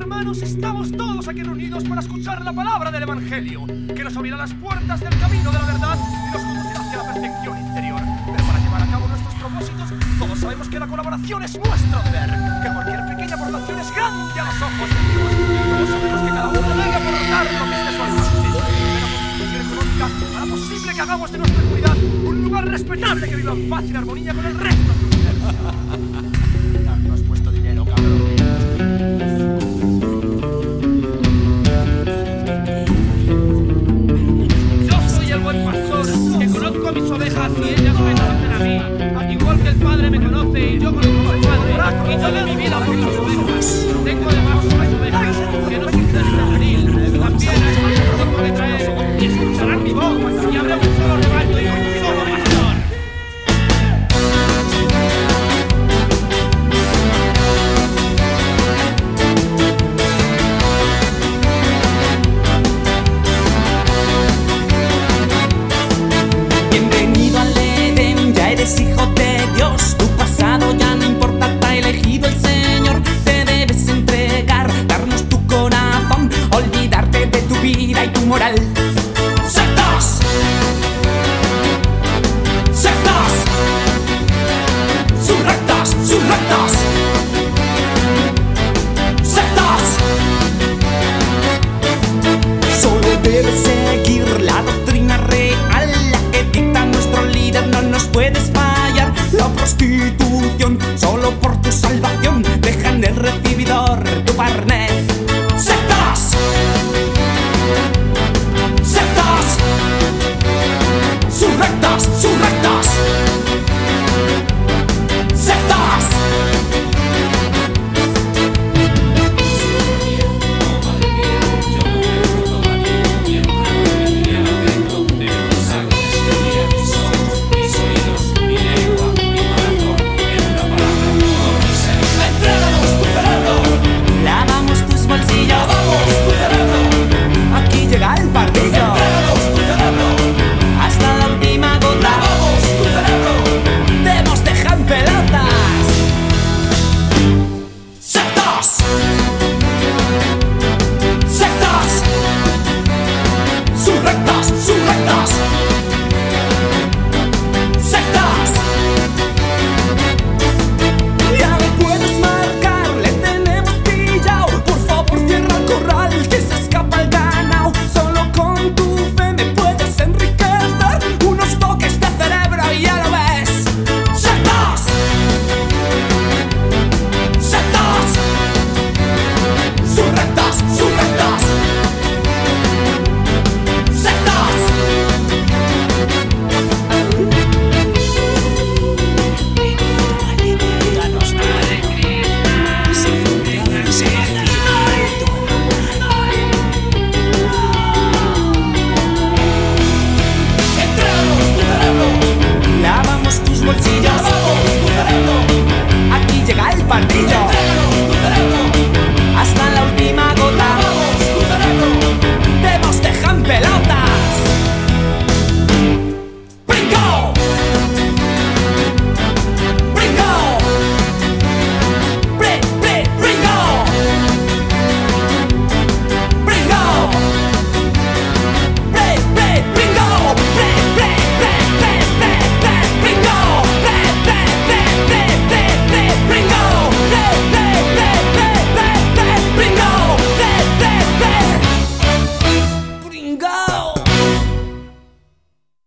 hermanos, estamos todos aquí reunidos para escuchar la palabra del Evangelio, que nos abrirá las puertas del camino de la verdad y nos conducirá hacia la perfección interior. Pero para llevar a cabo nuestros propósitos, todos sabemos que la colaboración es nuestro deber, que cualquier pequeña aportación es grande a los ojos de Dios. Todos sabemos que cada uno debe aportar lo que esté su alcance. Económica hará posible que hagamos de nuestra comunidad un lugar respetable que viva en paz y en armonía con el resto de la ovejas y ellas me conocen a mí. Igual que el Padre me conoce y yo conozco al Padre, y yo doy mi vida por las ovejas. Tengo además debe seguir la doctrina real, la que dicta nuestro líder, no nos puedes fallar. La prostitución, solo por tu salvación, dejan el recibidor tu carnet.